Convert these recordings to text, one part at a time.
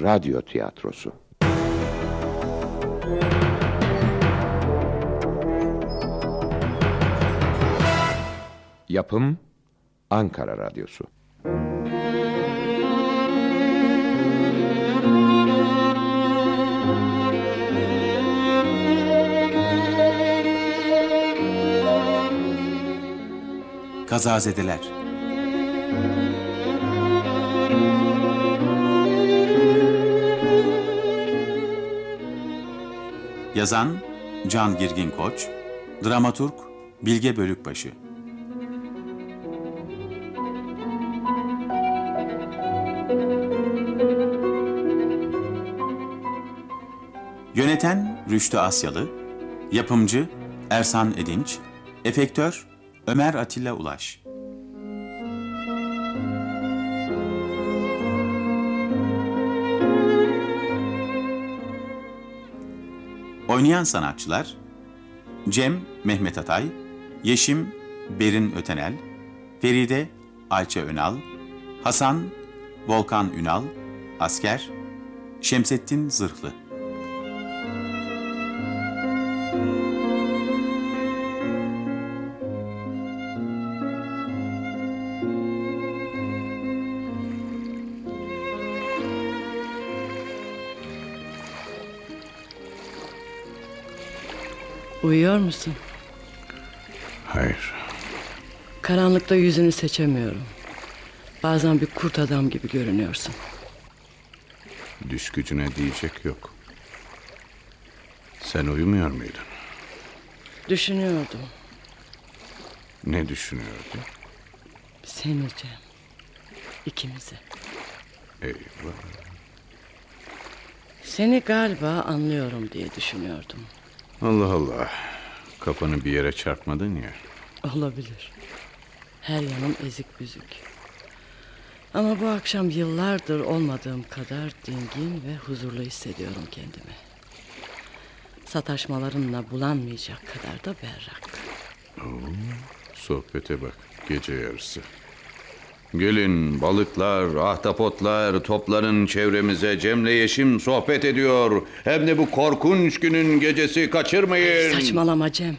Radyo tiyatrosu. Yapım Ankara Radyosu. Kazazedeler Yazan Can Girgin Koç Dramaturg Bilge Bölükbaşı. Yöneten Rüştü Asyalı Yapımcı Ersan Edinç Efektör Ömer Atilla Ulaş Oynayan sanatçılar Cem Mehmet Atay, Yeşim Berin Ötenel, Feride Ayça Önal, Hasan Volkan Ünal, Asker Şemsettin Zırhlı. Uyuyor musun? Hayır. Karanlıkta yüzünü seçemiyorum. Bazen bir kurt adam gibi görünüyorsun. Düş gücüne diyecek yok. Sen uyumuyor muydun? Düşünüyordum. Ne düşünüyordun? Seni Cem. İkimizi. Eyvah. Seni galiba anlıyorum diye düşünüyordum. Allah Allah. Kafanı bir yere çarpmadın ya. Olabilir. Her yanım ezik büzük. Ama bu akşam yıllardır olmadığım kadar dingin ve huzurlu hissediyorum kendimi. Sataşmalarınla bulanmayacak kadar da berrak. Sohbete bak. Gece yarısı. Gelin balıklar, ahtapotlar toplanın çevremize. Cem'le Yeşim sohbet ediyor. Hem de bu korkunç günün gecesi kaçırmayın. Saçmalama Cem.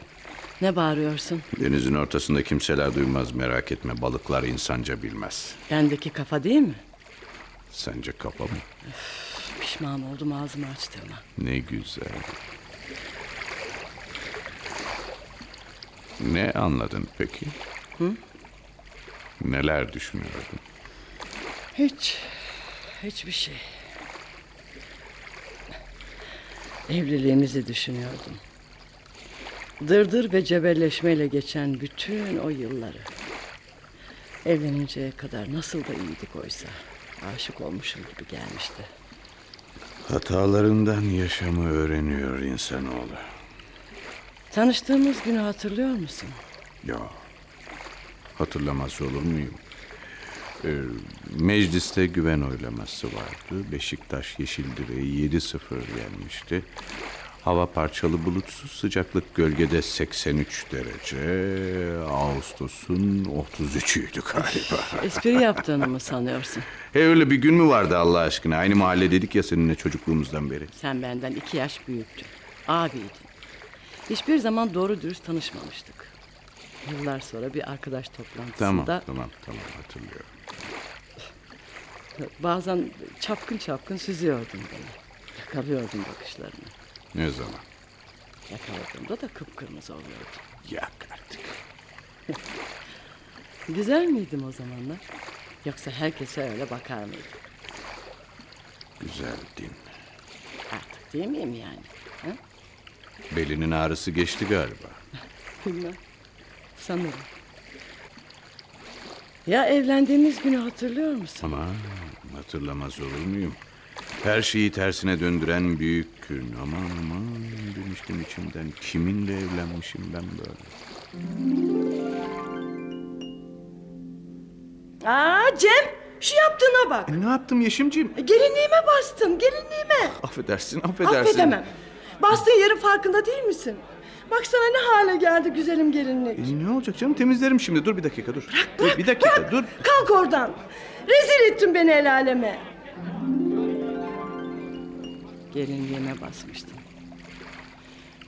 Ne bağırıyorsun? Denizin ortasında kimseler duymaz merak etme. Balıklar insanca bilmez. Bendeki kafa değil mi? Sence kafa mı? Pişman oldum ağzımı açtığıma. Ne güzel. Ne anladın peki? Neler düşünüyordun? Hiç. Hiçbir şey. Evliliğimizi düşünüyordum. Dırdır ve cebelleşmeyle geçen bütün o yılları. Evleninceye kadar nasıl da iyiydik oysa. Aşık olmuşum gibi gelmişti. Hatalarından yaşamı öğreniyor insanoğlu. Tanıştığımız günü hatırlıyor musun? Ya hatırlamaz olur muyum? Ee, mecliste güven oylaması vardı. Beşiktaş Yeşildire'yi 7-0 yenmişti. Hava parçalı bulutsuz sıcaklık gölgede 83 derece. Ağustos'un 33'üydü galiba. Espri yaptığını mı sanıyorsun? He öyle bir gün mü vardı Allah aşkına? Aynı mahalle dedik ya seninle çocukluğumuzdan beri. Sen benden iki yaş büyüktün. Abiydin. Hiçbir zaman doğru dürüst tanışmamıştık. Yıllar sonra bir arkadaş toplantısında... Tamam tamam tamam hatırlıyorum. Bazen çapkın çapkın süzüyordun beni. Yakalıyordun bakışlarını. Ne zaman? Yakaladığımda da kıpkırmızı oluyordun. Yak artık. Güzel miydim o zamanlar? Yoksa herkese öyle bakar mıydım? Güzeldin. Artık değil miyim yani? Ha? Belinin ağrısı geçti galiba. Bilmem. Sanırım. Ya evlendiğimiz günü hatırlıyor musun? Ama hatırlamaz olur muyum? Her şeyi tersine döndüren büyük gün. Aman aman demiştim içimden. Kiminle evlenmişim ben böyle? Aa Cem şu yaptığına bak. E, ne yaptım Yeşimciğim? Gelinliğime bastım gelinliğime. Affedersin affedersin. Affedemem. Bastığın yerin farkında değil misin? Baksana ne hale geldi güzelim gelinlik. E, ne olacak canım temizlerim şimdi. Dur bir dakika dur. dur bir dakika dur. Kalk oradan. Rezil ettin beni el aleme. Gelinliğime basmıştım.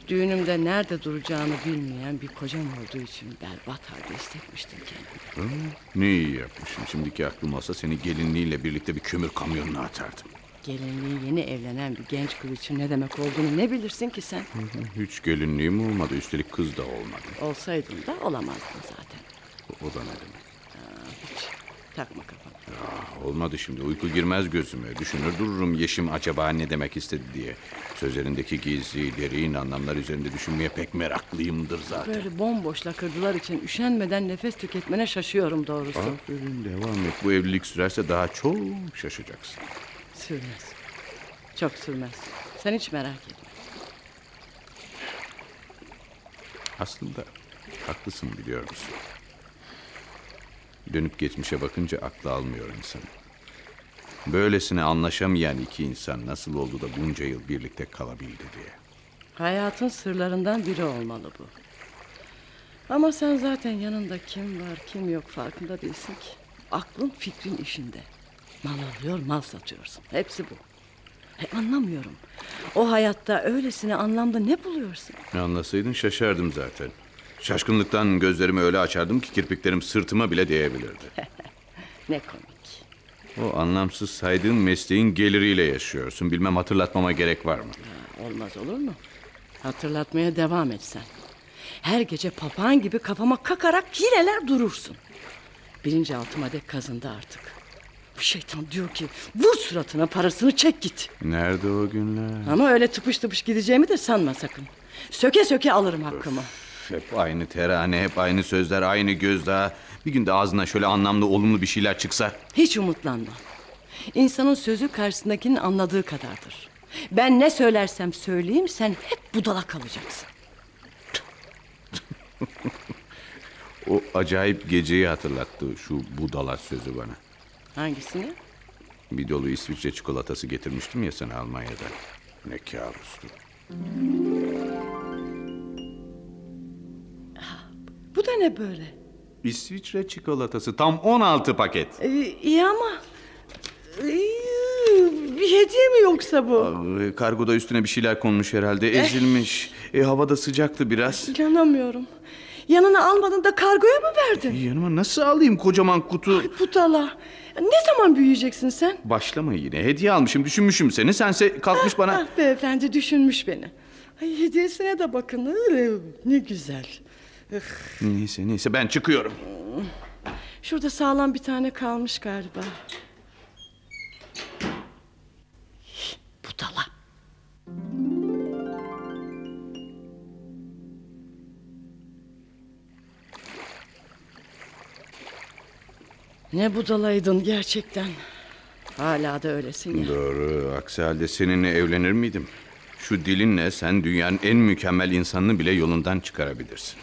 Düğünümde nerede duracağını bilmeyen bir kocam olduğu için berbat halde hissetmiştim kendimi. Ne iyi yapmışım. Şimdiki aklım olsa seni gelinliğiyle birlikte bir kömür kamyonuna atardım. Gelinliği yeni evlenen bir genç kız için ne demek olduğunu ne bilirsin ki sen? Hiç gelinliğim olmadı. Üstelik kız da olmadı. Olsaydın da olamazdın zaten. O, o da ne demek? Hiç takma kafana. Ah, olmadı şimdi. Uyku girmez gözüme. Düşünür dururum Yeşim acaba ne demek istedi diye. Sözlerindeki gizli, derin anlamlar üzerinde düşünmeye pek meraklıyımdır zaten. Böyle bomboş lakırdılar için üşenmeden nefes tüketmene şaşıyorum doğrusu. Aferin devam et. Bu evlilik sürerse daha çok şaşacaksın. Sürmez. Çok sürmez. Sen hiç merak etme. Aslında haklısın biliyor musun? Dönüp geçmişe bakınca aklı almıyor insan. Böylesine anlaşamayan iki insan nasıl oldu da bunca yıl birlikte kalabildi diye. Hayatın sırlarından biri olmalı bu. Ama sen zaten yanında kim var kim yok farkında değilsin ki. Aklın fikrin işinde. Mal alıyor mal satıyorsun. Hepsi bu. E, anlamıyorum. O hayatta öylesine anlamda ne buluyorsun? Anlasaydın şaşardım zaten. Şaşkınlıktan gözlerimi öyle açardım ki kirpiklerim sırtıma bile değebilirdi. Ne komik. O anlamsız saydığın mesleğin geliriyle yaşıyorsun. Bilmem hatırlatmama gerek var mı? Ha, olmaz olur mu? Hatırlatmaya devam et sen. Her gece papağan gibi kafama kakarak hileler durursun. Bilinçaltıma dek kazındı artık. Şeytan diyor ki vur suratına parasını çek git. Nerede o günler? Ama öyle tıpış tıpış gideceğimi de sanma sakın. Söke söke alırım hakkımı. Hep aynı terane, hep aynı sözler, aynı gözdağı. Bir günde ağzına şöyle anlamlı, olumlu bir şeyler çıksa. Hiç umutlanma. İnsanın sözü karşısındakinin anladığı kadardır. Ben ne söylersem söyleyeyim sen hep budala kalacaksın. O acayip geceyi hatırlattı şu budala sözü bana. Hangisini? Bir dolu İsviçre çikolatası getirmiştim ya sana Almanya'dan. Ne kabustu. Bu da ne böyle? İsviçre çikolatası tam 16 paket. Ee, iyi ama... Ee, bir hediye mi yoksa bu? Ee, Kargoda üstüne bir şeyler konmuş herhalde. Ezilmiş. E, havada sıcaktı biraz. İnanamıyorum. Yanına almadın da kargoya mı verdin? Yanıma nasıl alayım kocaman kutu? Budala. Ne zaman büyüyeceksin sen? Başlama yine. Hediye almışım, düşünmüşüm seni. Sense kalkmış bana... Ah beyefendi düşünmüş beni. Ay hediyesine de bakın. Iı, Ne güzel. Neyse neyse ben çıkıyorum. Şurada sağlam bir tane kalmış galiba. Ne budalaydın gerçekten. Hala da öylesin ya. Doğru. Aksi halde seninle evlenir miydim? Şu dilinle sen dünyanın en mükemmel insanını bile yolundan çıkarabilirsin.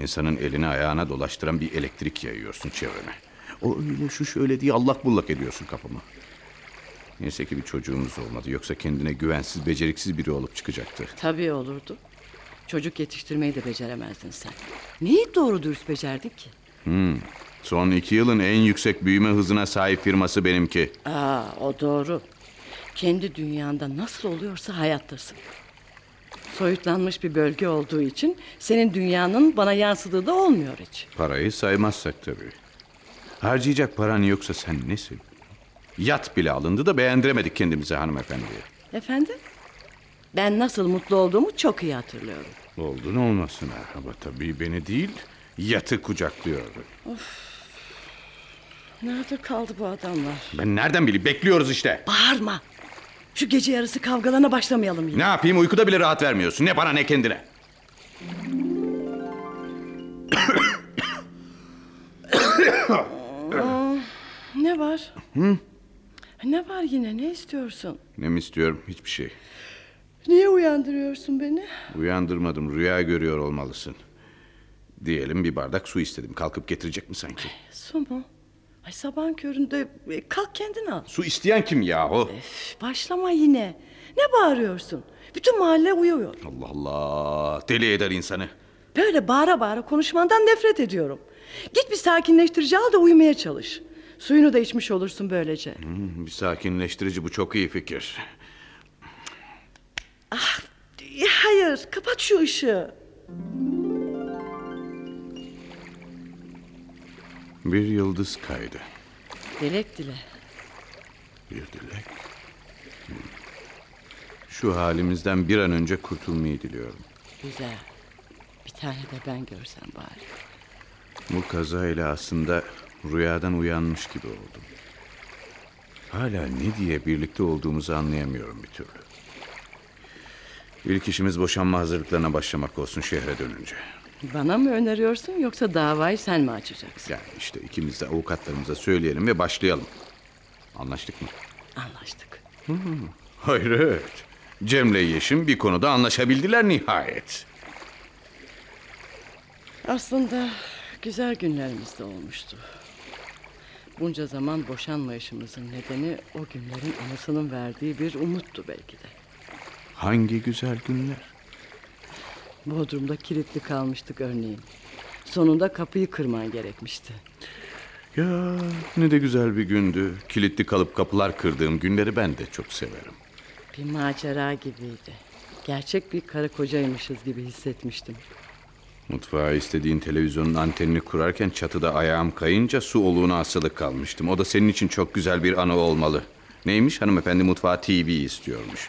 İnsanın elini ayağına dolaştıran bir elektrik yayıyorsun çevreme. O öyle şu şöyle diye allak bullak ediyorsun kafamı. Neyse ki bir çocuğumuz olmadı. Yoksa kendine güvensiz, beceriksiz biri olup çıkacaktı. Tabii olurdu. Çocuk yetiştirmeyi de beceremezdin sen. Neyi doğru dürüst becerdin ki? Son iki yılın en yüksek büyüme hızına sahip firması benimki. Aa, o doğru. Kendi dünyanda nasıl oluyorsa hayattasın. Soyutlanmış bir bölge olduğu için senin dünyanın bana yansıdığı da olmuyor hiç. Parayı saymazsak tabii. Harcayacak paran yoksa sen nesin? Yat bile alındı da beğendiremedik kendimize hanımefendiye. Efendim? Ben nasıl mutlu olduğumu çok iyi hatırlıyorum. Oldun olmasın ama tabii beni değil yatı kucaklıyordu. Nerede kaldı bu adamlar? Ben nereden bileyim bekliyoruz işte. Bağırma. Şu gece yarısı kavgalarına başlamayalım yine. Ne yapayım uykuda bile rahat vermiyorsun ne bana ne kendine. Ne var? Ne var yine? Ne istiyorsun? Ne mi istiyorum hiçbir şey. Niye uyandırıyorsun beni? Uyandırmadım rüya görüyor olmalısın. Diyelim bir bardak su istedim kalkıp getirecek mi sanki? Su mu? Ay sabahın köründe e, kalk kendin al. Su isteyen kim yahu? Üf, başlama yine. Ne bağırıyorsun? Bütün mahalle uyuyor. Allah Allah deli eder insanı. Böyle bağıra bağıra konuşmandan nefret ediyorum. Git bir sakinleştirici al da uyumaya çalış. Suyunu da içmiş olursun böylece. Hmm, Bir sakinleştirici bu çok iyi fikir. Hayır kapat şu ışığı. Bir yıldız kaydı. Dilek dile. Bir dilek. Hmm. Şu halimizden bir an önce kurtulmayı diliyorum. Güzel. Bir tane de ben görsem bari. Bu kazayla aslında rüyadan uyanmış gibi oldum. Hala ne diye birlikte olduğumuzu anlayamıyorum bir türlü. İlk işimiz boşanma hazırlıklarına başlamak olsun şehre dönünce. Bana mı öneriyorsun yoksa davayı sen mi açacaksın? Yani işte ikimiz de avukatlarımıza söyleyelim ve başlayalım. Anlaştık mı? Anlaştık. Hayret. Cem'le Yeşim bir konuda anlaşabildiler nihayet. Aslında güzel günlerimiz de olmuştu. Bunca zaman boşanmayışımızın nedeni o günlerin anısının verdiği bir umuttu belki de. Hangi güzel günler. Bodrum'da kilitli kalmıştık örneğin. Sonunda kapıyı kırman gerekmişti. Ya ne de güzel bir gündü. Kilitli kalıp kapılar kırdığım günleri ben de çok severim. Bir macera gibiydi. Gerçek bir karı kocaymışız gibi hissetmiştim. Mutfağa istediğin televizyonun antenini kurarken çatıda ayağım kayınca su oluğuna asılı kalmıştım. O da senin için çok güzel bir anı olmalı. Neymiş hanımefendi mutfağa TV istiyormuş.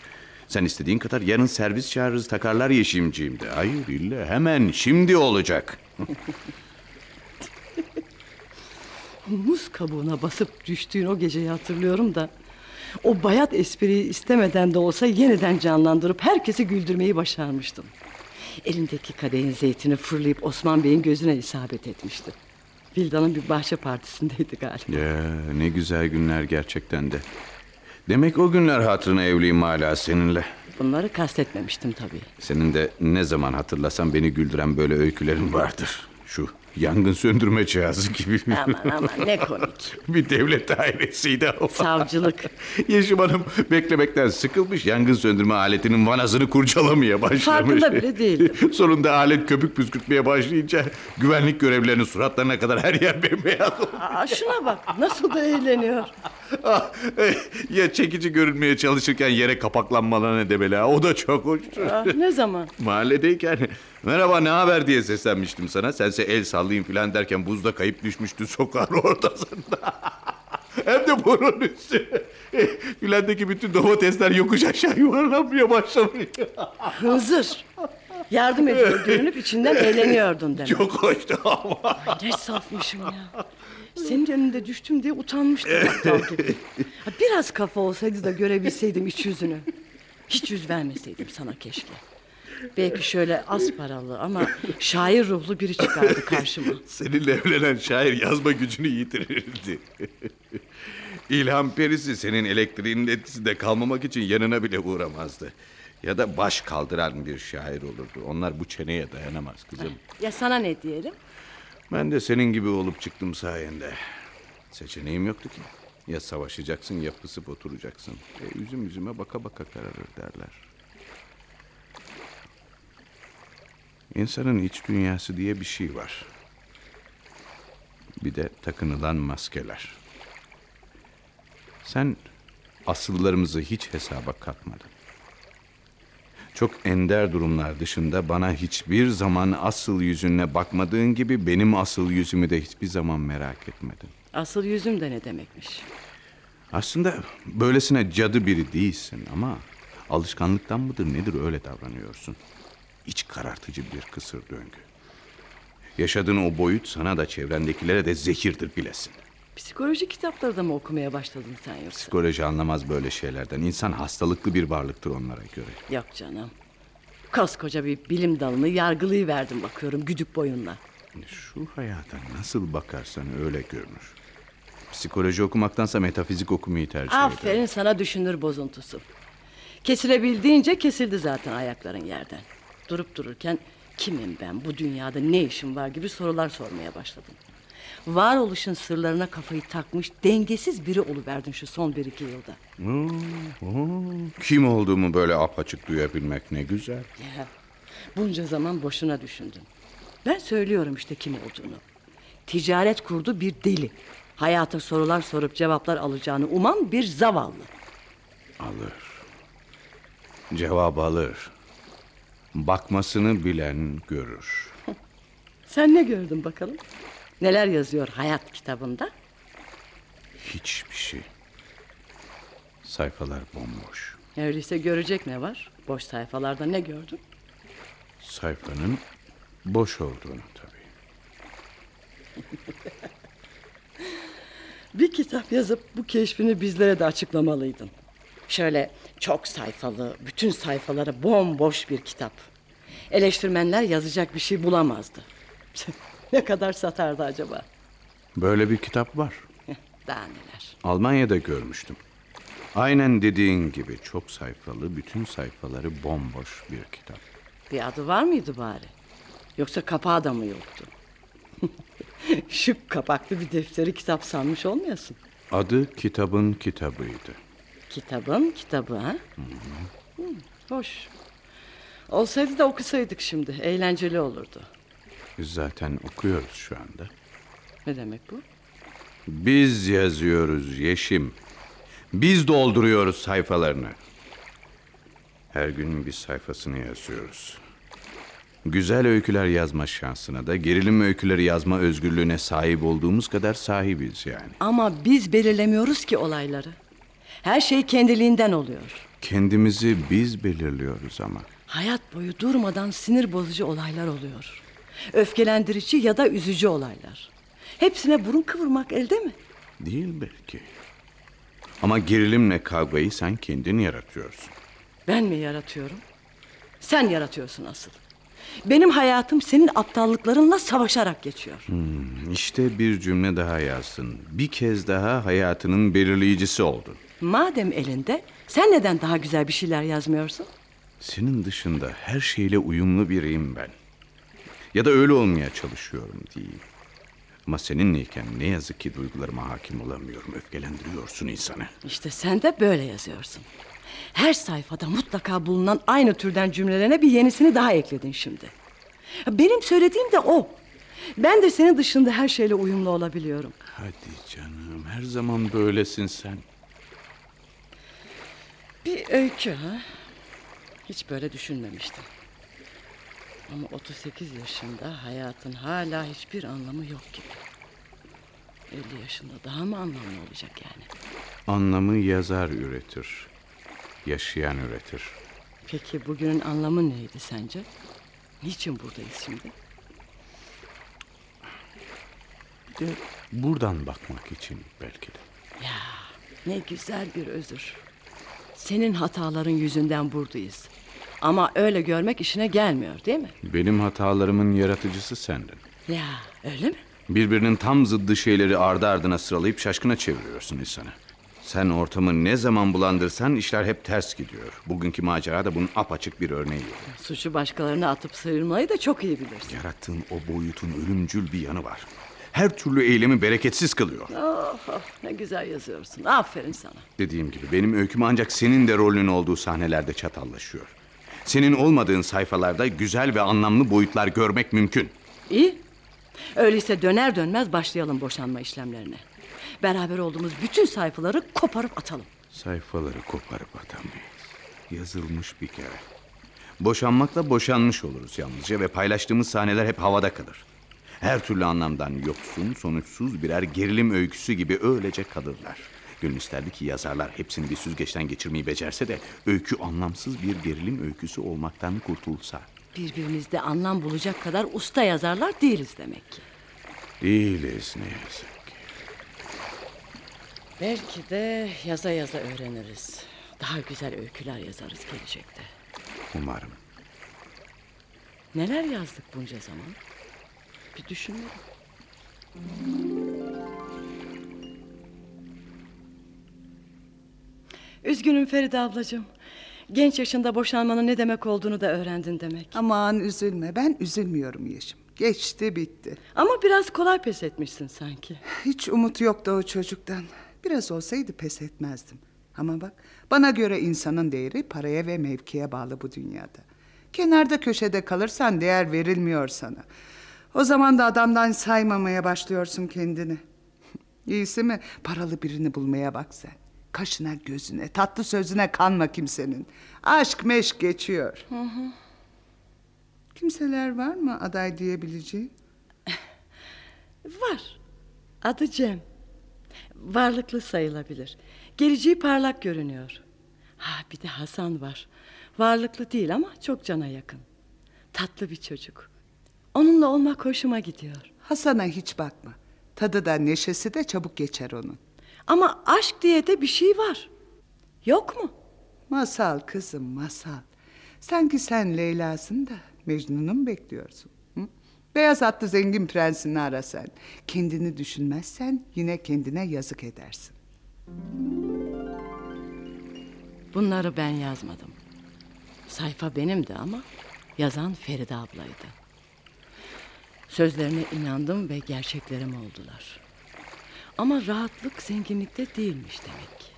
Sen istediğin kadar yarın servis çağırırız takarlar yeşimciğim de. Hayır illa hemen şimdi olacak. Muz kabuğuna basıp düştüğün o geceyi hatırlıyorum da... ...o bayat espriyi istemeden de olsa yeniden canlandırıp herkesi güldürmeyi başarmıştım. Elindeki kadehin zeytini fırlayıp Osman Bey'in gözüne isabet etmişti. Vildan'ın bir bahçe partisindeydi galiba. Ya ne güzel günler gerçekten de. Demek o günler hatırına evliyim hala seninle. Bunları kastetmemiştim tabii. Senin de ne zaman hatırlasam beni güldüren böyle öykülerin vardır. Şu yangın söndürme cihazı gibi. Aman aman ne komik. bir devlet dairesiydi o. Savcılık. Yeşim Hanım beklemekten sıkılmış yangın söndürme aletinin vanasını kurcalamaya başlamış. Farkında bile değildim. Sonunda alet köpük püskürtmeye başlayınca güvenlik görevlilerinin suratlarına kadar her yer bembeyaz oldu. Aa, şuna bak nasıl da eğleniyor. Ah, eh, ya çekici görünmeye çalışırken yere kapaklanmalar ne demeli ha? O da çok hoştu. Aa, ne zaman? Mahalledeyken merhaba ne haber diye seslenmiştim sana. Sense el sallayayım falan derken buzda kayıp düşmüştün sokağın ortasında. Hem de bunun üstü. Filandaki bütün domatesler yokuş aşağı yuvarlanmaya başlamış. Hızır. Yardım ediyor görünüp içinden eğleniyordun demek. Çok hoştu ama. Ne safmışım ya. Senin önünde düştüm diye utanmıştım gibi. Biraz kafa olsaydı da görebilseydim iç yüzünü. Hiç yüz vermeseydim sana keşke. Belki şöyle az paralı ama şair ruhlu biri çıkardı karşıma. Seninle evlenen şair yazma gücünü yitirirdi. İlham perisi senin elektriğinin etkisinde kalmamak için yanına bile uğramazdı. Ya da baş kaldıran bir şair olurdu. Onlar bu çeneye dayanamaz kızım. Ya sana ne diyelim? Ben de senin gibi olup çıktım sayende. Seçeneğim yoktu ki. Ya savaşacaksın ya pısıp oturacaksın. E, üzüm üzüme baka baka kararır derler. İnsanın iç dünyası diye bir şey var. Bir de takınılan maskeler. Sen asıllarımızı hiç hesaba katmadın. Çok ender durumlar dışında bana hiçbir zaman asıl yüzünle bakmadığın gibi benim asıl yüzümü de hiçbir zaman merak etmedin. Asıl yüzüm de ne demekmiş? Aslında böylesine cadı biri değilsin ama alışkanlıktan mıdır nedir öyle davranıyorsun. İç karartıcı bir kısır döngü. Yaşadığın o boyut sana da çevrendekilere de zehirdir bilesin. Psikoloji kitapları da mı okumaya başladın sen yoksa? Psikoloji anlamaz böyle şeylerden. İnsan hastalıklı bir varlıktır onlara göre. Yok canım. Koskoca bir bilim dalını yargılayıverdim bakıyorum güdük boyunla. Şu hayata nasıl bakarsan öyle görünür. Psikoloji okumaktansa metafizik okumayı tercih ederim. Aferin sana düşünür bozuntusu. Kesilebildiğince kesildi zaten ayakların yerden. Durup dururken kimim ben bu dünyada ne işim var gibi sorular sormaya başladın. Varoluşun sırlarına kafayı takmış dengesiz biri oluverdin şu son bir iki yılda. Kim olduğumu böyle apaçık duyabilmek ne güzel. Ya, bunca zaman boşuna düşündün. Ben söylüyorum işte kim olduğunu. Ticaret kurdu bir deli. Hayata sorular sorup cevaplar alacağını uman bir zavallı. Alır. Cevap alır. Bakmasını bilen görür. Sen ne gördün bakalım? Neler yazıyor hayat kitabında? Hiçbir şey. Sayfalar bomboş. Öyleyse görecek ne var? Boş sayfalarda ne gördün? Sayfanın boş olduğunu tabii. Bir kitap yazıp bu keşfini bizlere de açıklamalıydın. Şöyle çok sayfalı, bütün sayfaları bomboş bir kitap. Eleştirmenler yazacak bir şey bulamazdı. ne kadar satardı acaba? Böyle bir kitap var. Daha neler. Almanya'da görmüştüm. Aynen dediğin gibi çok sayfalı, bütün sayfaları bomboş bir kitap. Bir adı var mıydı bari? Yoksa kapağı da mı yoktu? Şık kapaklı bir defteri kitap sanmış olmayasın. Adı kitabın kitabıydı. Kitabın kitabı ha? Hı, hoş. Olsaydı da okusaydık şimdi. Eğlenceli olurdu. Biz zaten okuyoruz şu anda. Ne demek bu? Biz yazıyoruz Yeşim. Biz dolduruyoruz sayfalarını. Her gün bir sayfasını yazıyoruz. Güzel öyküler yazma şansına da gerilim öyküleri yazma özgürlüğüne sahip olduğumuz kadar sahibiz yani. Ama biz belirlemiyoruz ki olayları. Her şey kendiliğinden oluyor. Kendimizi biz belirliyoruz ama. Hayat boyu durmadan sinir bozucu olaylar oluyor. Öfkelendirici ya da üzücü olaylar. Hepsine burun kıvırmak elde mi? Değil belki. Ama gerilimle kavgayı sen kendin yaratıyorsun. Ben mi yaratıyorum? Sen yaratıyorsun asıl. Benim hayatım senin aptallıklarınla savaşarak geçiyor. İşte bir cümle daha yazdın. Bir kez daha hayatının belirleyicisi oldun. Madem elinde, sen neden daha güzel bir şeyler yazmıyorsun? Senin dışında her şeyle uyumlu biriyim ben. Ya da öyle olmaya çalışıyorum diyeyim. Ama seninleyken ne yazık ki duygularıma hakim olamıyorum. Öfkelendiriyorsun insanı. İşte sen de böyle yazıyorsun. Her sayfada mutlaka bulunan aynı türden cümlelerine bir yenisini daha ekledin şimdi. Benim söylediğim de o. Ben de senin dışında her şeyle uyumlu olabiliyorum. Hadi canım her zaman böylesin sen. Bir öykü ha? Hiç böyle düşünmemiştim. Ama 38 yaşında hayatın hala hiçbir anlamı yok gibi. 50 yaşında daha mı anlamlı olacak yani? Anlamı yazar üretir. Yaşayan üretir. Peki bugünün anlamı neydi sence? Niçin buradayız şimdi? Bir de buradan bakmak için belki de. Ya ne güzel bir özür. Senin hataların yüzünden buradayız. Ama öyle görmek işine gelmiyor değil mi? Benim hatalarımın yaratıcısı sendin. Ya öyle mi? Birbirinin tam zıddı şeyleri ardı ardına sıralayıp şaşkına çeviriyorsun insanı. Sen ortamı ne zaman bulandırsan işler hep ters gidiyor. Bugünkü macera da bunun apaçık bir örneği. Suçu başkalarına atıp sıyırmayı da çok iyi bilirsin. Yarattığın o boyutun ölümcül bir yanı var. Her türlü eylemi bereketsiz kılıyor. Oh, oh, ne güzel yazıyorsun. Aferin sana. Dediğim gibi benim öyküm ancak senin de rolünün olduğu sahnelerde çatallaşıyor. Senin olmadığın sayfalarda güzel ve anlamlı boyutlar görmek mümkün. İyi. Öyleyse döner dönmez başlayalım boşanma işlemlerine. Beraber olduğumuz bütün sayfaları koparıp atalım. Sayfaları koparıp atamayız. Yazılmış bir kere. Boşanmakla boşanmış oluruz yalnızca ve paylaştığımız sahneler hep havada kalır. Her türlü anlamdan yoksun, sonuçsuz birer gerilim öyküsü gibi öylece kalırlar. Gönül isterdi ki yazarlar hepsini bir süzgeçten geçirmeyi becerse de öykü anlamsız bir gerilim öyküsü olmaktan kurtulsa. Birbirimizde anlam bulacak kadar usta yazarlar değiliz demek ki. Değiliz ne yazık ki. Belki de yaza yaza öğreniriz. Daha güzel öyküler yazarız gelecekte. Umarım. Neler yazdık bunca zaman? Bir düşünelim. Üzgünüm Feride ablacığım. Genç yaşında boşanmanın ne demek olduğunu da öğrendin demek. Aman üzülme ben üzülmüyorum Yeşim. Geçti bitti. Ama biraz kolay pes etmişsin sanki. Hiç umut yoktu o çocuktan. Biraz olsaydı pes etmezdim. Ama bak bana göre insanın değeri paraya ve mevkiye bağlı bu dünyada. Kenarda köşede kalırsan değer verilmiyor sana. O zaman da adamdan saymamaya başlıyorsun kendini. İyisi mi paralı birini bulmaya bak sen. Kaşına gözüne, tatlı sözüne kanma kimsenin. Aşk meşk geçiyor. Kimseler var mı aday diyebileceğin? Var. Adı Cem. Varlıklı sayılabilir. Geleceği parlak görünüyor. Ha bir de Hasan var. Varlıklı değil ama çok cana yakın. Tatlı bir çocuk. Onunla olmak hoşuma gidiyor. Hasan'a hiç bakma. Tadı da neşesi de çabuk geçer onun. Ama aşk diye de bir şey var. Yok mu? Masal kızım masal. Sanki sen Leyla'sın da Mecnun'u mu bekliyorsun? Hı? Beyaz atlı zengin prensini ara sen. Kendini düşünmezsen yine kendine yazık edersin. Bunları ben yazmadım. Sayfa benimdi ama yazan Feride ablaydı. Sözlerine inandım ve gerçeklerim oldular. Ama rahatlık zenginlikte değilmiş demek ki.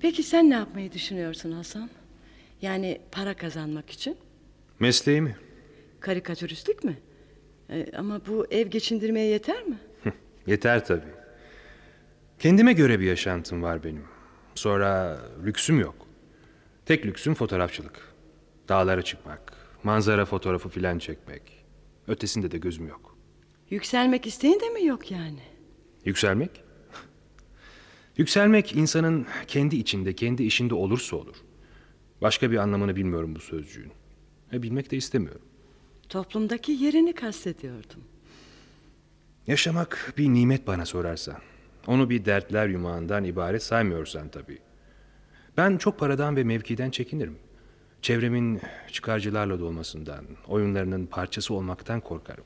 Peki sen ne yapmayı düşünüyorsun Hasan? Yani para kazanmak için? Mesleği mi? Karikatüristlik mi? Ee, ama bu ev geçindirmeye yeter mi? Yeter tabii. Kendime göre bir yaşantım var benim. Sonra lüksüm yok. Tek lüksüm fotoğrafçılık. Dağlara çıkmak, manzara fotoğrafı filan çekmek. Ötesinde de gözüm yok. Yükselmek isteğin de mi yok yani? Yükselmek? Yükselmek insanın kendi içinde, kendi işinde olursa olur. Başka bir anlamını bilmiyorum bu sözcüğün. Ve bilmek de istemiyorum. Toplumdaki yerini kastediyordum. Yaşamak bir nimet bana sorarsan. Onu bir dertler yumağından ibaret saymıyorsan tabii. Ben çok paradan ve mevkiden çekinirim. Çevremin çıkarcılarla dolmasından, oyunlarının parçası olmaktan korkarım.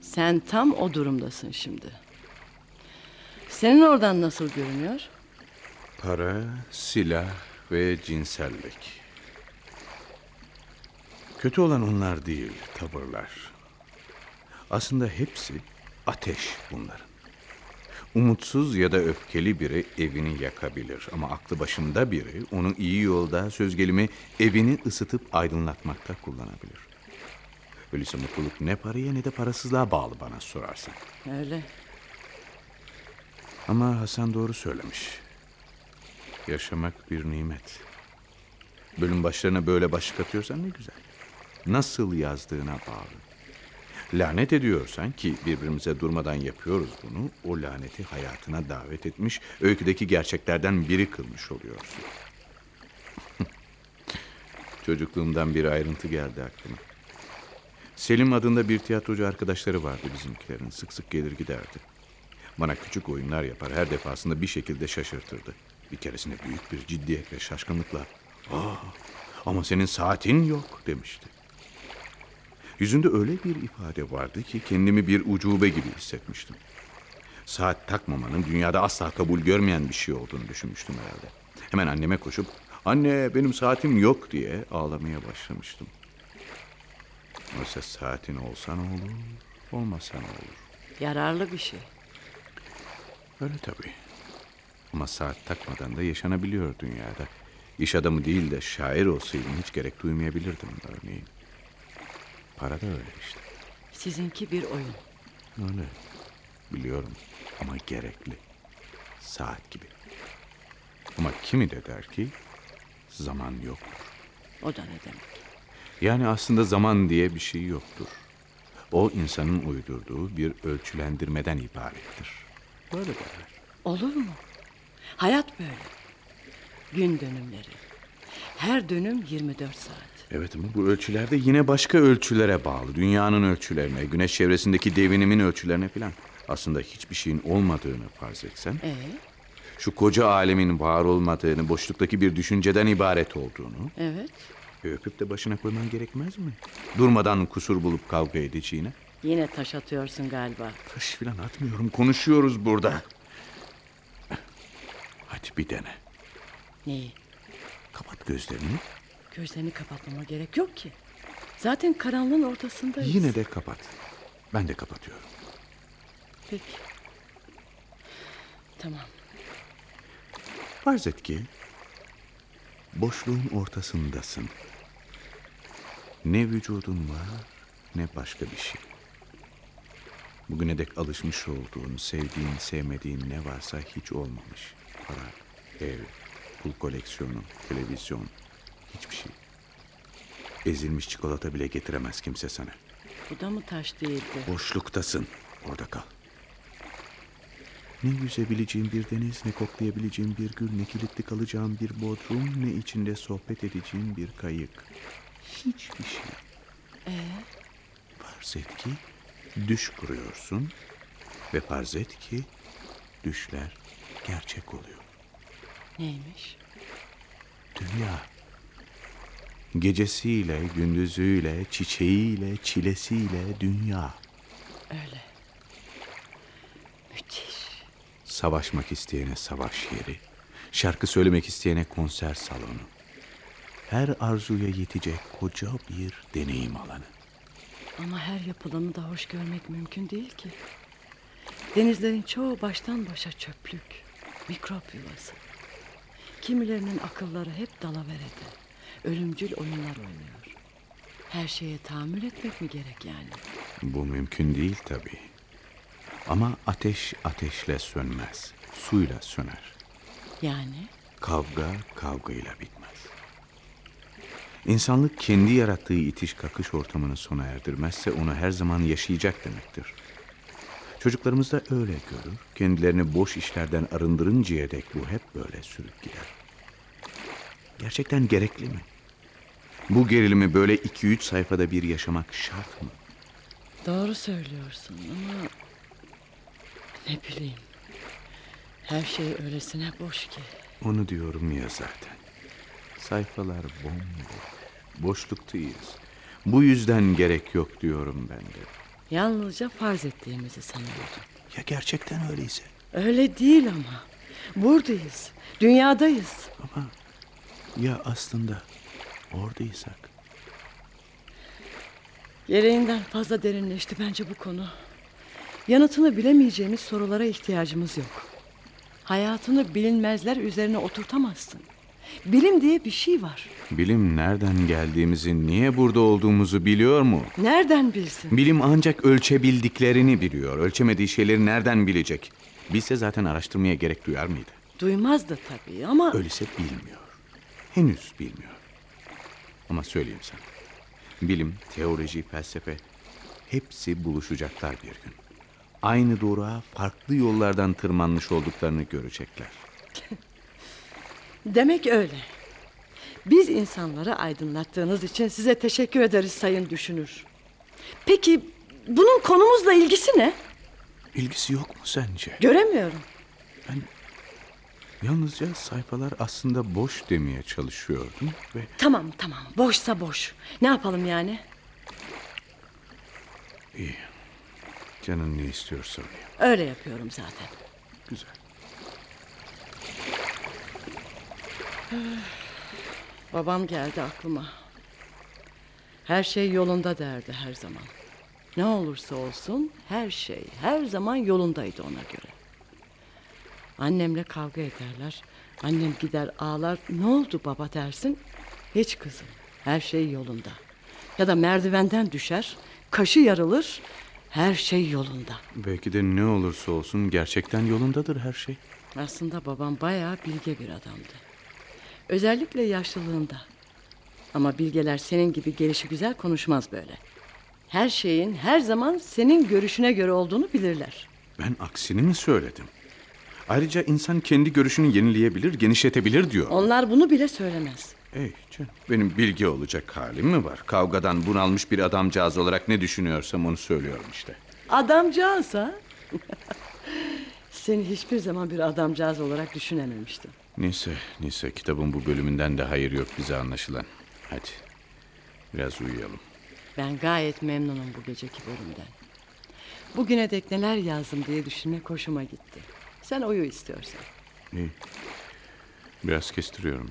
Sen tam o durumdasın şimdi. Senin oradan nasıl görünüyor? Para, silah ve cinsellik. Kötü olan onlar değil, tavırlar. Aslında hepsi ateş bunların. Umutsuz ya da öfkeli biri evini yakabilir ama aklı başında biri onu iyi yolda söz gelimi evini ısıtıp aydınlatmakta kullanabilir. Öyleyse mutluluk ne paraya ne de parasızlığa bağlı bana sorarsan. Öyle. Ama Hasan doğru söylemiş. Yaşamak bir nimet. Bölüm başlarına böyle başlık atıyorsan ne güzel. Nasıl yazdığına bağlı. Lanet ediyorsan ki birbirimize durmadan yapıyoruz bunu, o laneti hayatına davet etmiş, öyküdeki gerçeklerden biri kılmış oluyorsun. Çocukluğumdan bir ayrıntı geldi aklıma. Selim adında bir tiyatrocu arkadaşları vardı bizimkilerin. Sık sık gelir giderdi. Bana küçük oyunlar yapar. Her defasında bir şekilde şaşırtırdı. Bir keresinde büyük bir ciddiyet ve şaşkınlıkla ama senin saatin yok demişti. Yüzünde öyle bir ifade vardı ki kendimi bir ucube gibi hissetmiştim. Saat takmamanın dünyada asla kabul görmeyen bir şey olduğunu düşünmüştüm herhalde. Hemen anneme koşup anne benim saatim yok diye ağlamaya başlamıştım. Oysa saatin olsa ne olur, olmasa ne olur. Yararlı bir şey. Öyle tabii. Ama saat takmadan da yaşanabiliyor dünyada. İş adamı değil de şair olsaydım hiç gerek duymayabilirdim örneğin. Para da öyle işte. Sizinki bir oyun. Öyle. Biliyorum ama gerekli. Saat gibi. Ama kimi de der ki zaman yok. O da ne demek? Yani aslında zaman diye bir şey yoktur. O insanın uydurduğu bir ölçülendirmeden ibarettir. Böyle derler. Olur mu? Hayat böyle. Gün dönümleri. Her dönüm 24 saat. Evet ama bu ölçüler de yine başka ölçülere bağlı. Dünyanın ölçülerine, güneş çevresindeki devinimin ölçülerine filan. Aslında hiçbir şeyin olmadığını farz etsen, Ee, şu koca alemin var olmadığını, boşluktaki bir düşünceden ibaret olduğunu evet. e, öpüp de başına koyman gerekmez mi? Durmadan kusur bulup kavga edeceğine. Yine taş atıyorsun galiba. Taş filan atmıyorum, konuşuyoruz burada. Hadi bir dene. Neyi? Kapat gözlerini. Gözlerini kapatmama gerek yok ki. Zaten karanlığın ortasındayız. Yine de kapat. Ben de kapatıyorum. Peki. Tamam. Farz et ki boşluğun ortasındasın. Ne vücudun var ne başka bir şey. Bugüne dek alışmış olduğun, sevdiğin, sevmediğin ne varsa hiç olmamış. Para, ev, pul koleksiyonu, televizyon, hiçbir şey. Ezilmiş çikolata bile getiremez kimse sana. Bu da mı taş değildi? Boşluktasın. Orada kal. Ne yüzebileceğim bir deniz, ne koklayabileceğim bir gül, ne kilitli kalacağım bir bodrum, ne içinde sohbet edeceğim bir kayık. Hiçbir şey. Ee, Farz et ki düş kuruyorsun ve farz et ki düşler gerçek oluyor. neymiş? Dünya. Gecesiyle, gündüzüyle, çiçeğiyle, çilesiyle dünya. Öyle. Müthiş. Savaşmak isteyene savaş yeri, şarkı söylemek isteyene konser salonu. Her arzuya yetecek koca bir deneyim alanı. Ama her yapılanı da hoş görmek mümkün değil ki. Denizlerin çoğu baştan başa çöplük, mikrop yuvası. Kimilerinin akılları hep dalaverede, ölümcül oyunlar oynuyor. Her şeye tahammül etmek mi gerek yani? Bu mümkün değil tabii. Ama ateş ateşle sönmez, suyla söner. Yani Kavga kavgayla bitmez. İnsanlık kendi yarattığı itiş kakış ortamını sona erdirmezse onu her zaman yaşayacak demektir. Çocuklarımız da öyle görür. Kendilerini boş işlerden arındırıncaya dek bu hep böyle sürüp gider. Gerçekten gerekli mi? Bu gerilimi böyle iki üç sayfada bir yaşamak şart mı? doğru söylüyorsun ama ne bileyim. Her şey öylesine boş ki. Onu diyorum ya zaten. Sayfalar bomboş. Boşluktayız. Bu yüzden gerek yok diyorum ben de. Yalnızca farz ettiğimizi sanıyordum. Ya gerçekten öyleyse? Öyle değil ama. Buradayız. Dünyadayız. Ama ya aslında oradaysak? Gereğinden fazla derinleşti bence bu konu. Yanıtını bilemeyeceğimiz sorulara ihtiyacımız yok. Hayatını bilinmezler üzerine oturtamazsın. Bilim diye bir şey var. Bilim nereden geldiğimizi, niye burada olduğumuzu biliyor mu? Nereden bilsin? Bilim ancak ölçebildiklerini biliyor. Ölçemediği şeyleri nereden bilecek? Bilse zaten araştırmaya gerek duyar mıydı? Duymaz da tabii ama... Öyleyse bilmiyor. Henüz bilmiyor. Ama söyleyeyim sana. Bilim, teoloji, felsefe hepsi buluşacaklar bir gün. Aynı doğruğa farklı yollardan tırmanmış olduklarını görecekler. Demek öyle. Biz insanları aydınlattığınız için size teşekkür ederiz sayın düşünür. Peki bunun konumuzla ilgisi ne? İlgisi yok mu sence? Göremiyorum. Yalnızca sayfalar aslında boş demeye çalışıyordum ve Tamam tamam boşsa boş. Ne yapalım yani? iyi. Canın ne istiyorsa onu yap. Öyle yapıyorum zaten. Güzel. Babam geldi aklıma. Her şey yolunda derdi her zaman. Ne olursa olsun her şey her zaman yolundaydı ona göre. Annemle kavga ederler. Annem gider ağlar. Ne oldu baba dersin? Hiç kızım. Her şey yolunda. Ya da merdivenden düşer. Kaşı yarılır. Her şey yolunda. Belki de ne olursa olsun gerçekten yolundadır her şey. Aslında babam bayağı bilge bir adamdı. Özellikle yaşlılığında. Ama bilgeler senin gibi gelişi güzel konuşmaz böyle. Her şeyin her zaman senin görüşüne göre olduğunu bilirler. Ben aksini mi söyledim? Ayrıca insan kendi görüşünü yenileyebilir, genişletebilir diyor. Onlar bunu bile söylemez. Ey canım, benim bilgi olacak halim mi var? Kavgadan bunalmış bir adamcağız olarak ne düşünüyorsam onu söylüyorum işte. Adamcağız ha? Seni hiçbir zaman bir adamcağız olarak düşünememiştim. Neyse, neyse kitabın bu bölümünden de hayır yok bize anlaşılan. Hadi, biraz uyuyalım. Ben gayet memnunum bu geceki bölümden. Bugüne dek neler yazdım diye düşünmek hoşuma gitti. Sen uyu istiyorsan. İyi, biraz kestiriyorum.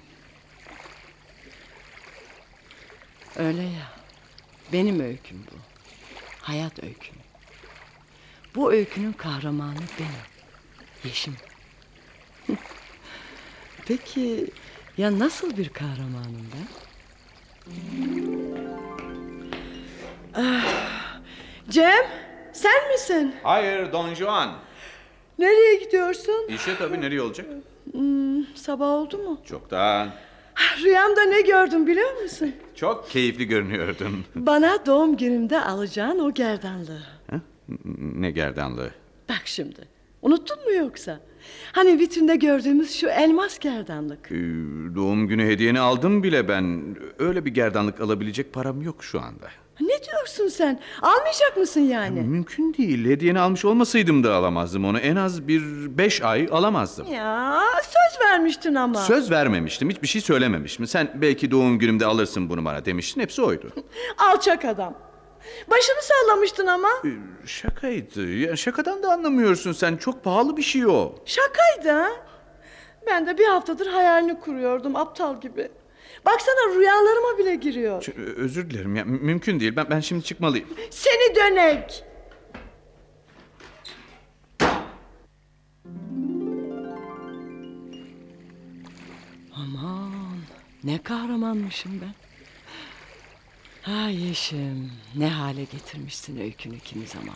Öyle ya. Benim öyküm bu. Hayat öyküm. Bu öykünün kahramanı benim. Yeşim. Peki ya nasıl bir kahramanım ben? Ah, Cem, sen misin? Hayır Don Juan. Nereye gidiyorsun? İşe tabii nereye olacak? Sabah oldu mu? Çoktan. Rüyamda ne gördüm biliyor musun? Çok keyifli görünüyordun. Bana doğum günümde alacağın o gerdanlığı. Ha? Ne gerdanlığı? Bak şimdi. Unuttun mu yoksa? Hani vitrinde gördüğümüz şu elmas gerdanlık. Ee, doğum günü hediyeni aldım bile ben. Öyle bir gerdanlık alabilecek param yok şu anda. Ne diyorsun sen? Almayacak mısın yani? Mümkün değil. Hediyeni almış olmasaydım da alamazdım onu. En az bir beş ay alamazdım. Ya söz vermiştin ama. Söz vermemiştim. Hiçbir şey söylememiştim. Sen belki doğum günümde alırsın bunu bana demiştin. Hepsi oydu. Alçak adam. Başını sallamıştın ama. Ee, Şakaydı. Ya şakadan da anlamıyorsun sen. Çok pahalı bir şey o. Şakaydı ha. Ben de bir haftadır hayalini kuruyordum aptal gibi. Baksana rüyalarıma bile giriyor. Ç- Özür dilerim ya. mü- Mümkün değil. Ben ben şimdi çıkmalıyım. Seni dönek. Aman ne kahramanmışım ben. Ha Yeşim ne hale getirmişsin öykünü kimi zaman.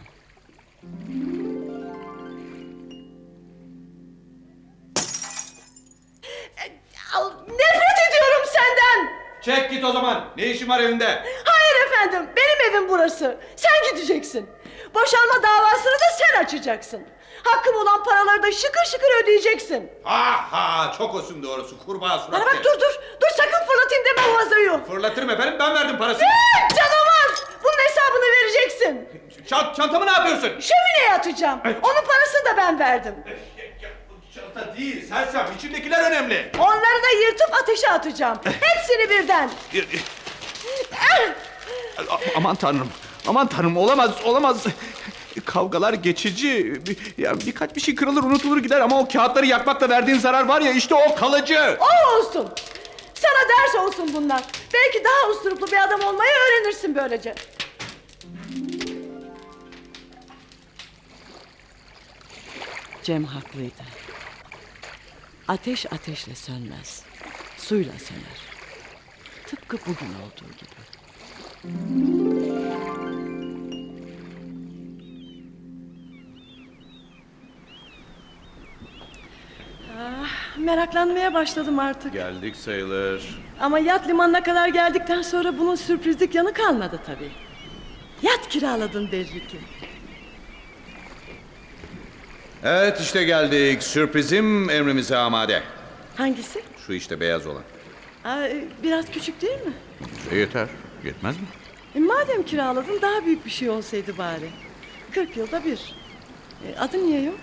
Çek git o zaman. Ne işin var evinde? Hayır efendim, benim evim burası. Sen gideceksin. Boşanma davasını da sen açacaksın. Hakkım olan paraları da şıkır şıkır ödeyeceksin. Ha ha çok olsun doğrusu kurbağa surat. Bana bak dur dur, dur sakın fırlatayım deme o vazoyu. Fırlatırım efendim ben verdim parasını. Ee, Canavar! Bunun hesabını vereceksin. Çant çantamı ne yapıyorsun? Şömineye atacağım. Onun parasını da ben verdim. Çanta değil sersem içindekiler önemli. Onları da yırtıp ateşe atacağım. Hepsini birden. A- Aman tanrım. Aman tanrım olamaz olamaz. Kavgalar geçici. Bir- Ya birkaç bir şey kırılır unutulur gider ama o kağıtları yakmakla verdiğin zarar var ya işte o kalıcı. O olsun. Sana ders olsun bunlar. Belki daha usturuplu bir adam olmayı öğrenirsin böylece. Cem haklıydı. Ateş ateşle sönmez. Suyla söner. Tıpkı bugün olduğu gibi. Ah, meraklanmaya başladım artık. Geldik sayılır. Ama yat limanına kadar geldikten sonra bunun sürprizlik yanı kalmadı tabii. Yat kiraladın belli ki. Evet işte geldik. Sürprizim emrimize amade. Hangisi? Şu işte beyaz olan. Aa, e, biraz küçük değil mi? Şey yeter. Yetmez mi? E, madem kiraladın daha büyük bir şey olsaydı bari. 40 yılda bir. E, adı niye yok?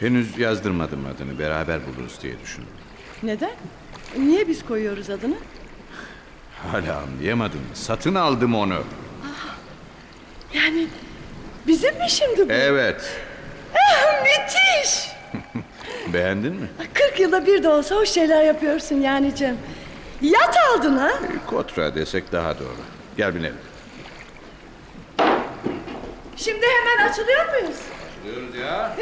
Henüz yazdırmadım adını. Beraber buluruz diye düşündüm. Neden? E, niye biz koyuyoruz adını? Hala anlayamadım. Satın aldım onu. Yani bizim mi şimdi bu? Evet. Ah, müthiş! Beğendin mi? 40 yılda bir de olsa hoş şeyler yapıyorsun yani Cem. Yat aldın ha? Kotra desek daha doğru. Gel binelim. Şimdi hemen açılıyor muyuz? Diyoruz ya.